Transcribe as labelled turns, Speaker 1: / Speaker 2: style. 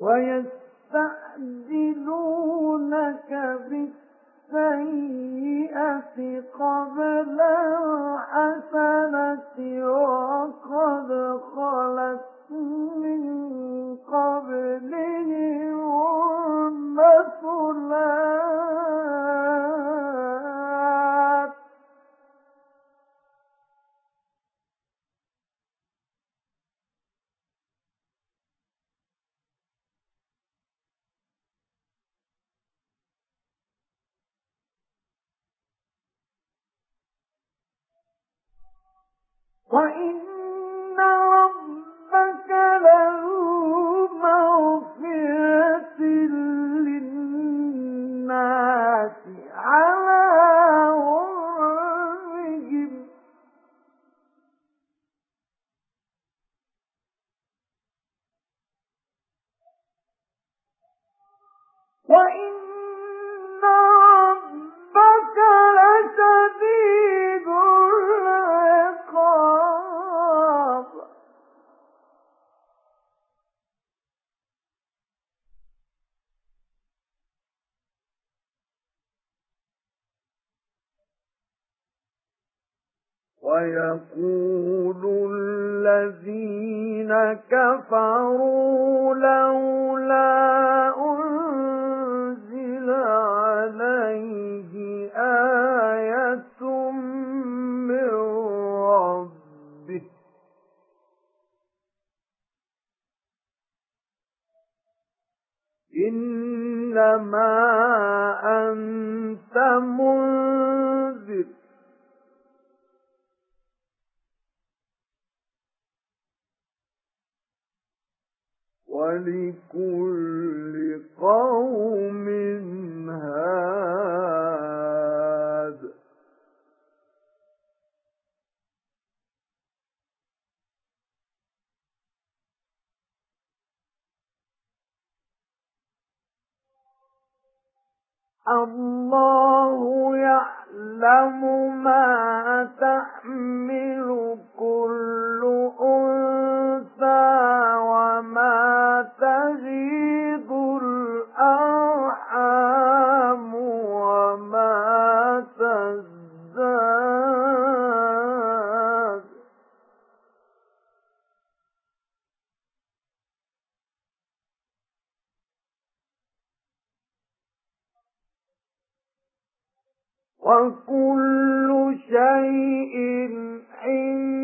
Speaker 1: وَيَسْتَعْجِلُونَكَ بِالسَّيِّئَةِ قَبْلَ الْحَسَنَةِ وَإِنَّ رَبَّكَ لِلنَّاسِ عَلَى وَإِنَّ وَيَقُولُ الَّذِينَ كَفَرُوا لَوْلَا أُنْزِلَ عَلَيْهِ آيَةٌ مِّن رَّبِّهِ ۗ. إِنَّمَا أَنتَ مُنذِرٌ وَلِكُلِّ قَوْمٍ هَادٍ. اللَّهُ يَعْلَمُ مَا تَحْمِلُ وَكُلُّ شَيْءٍ عِندَهُ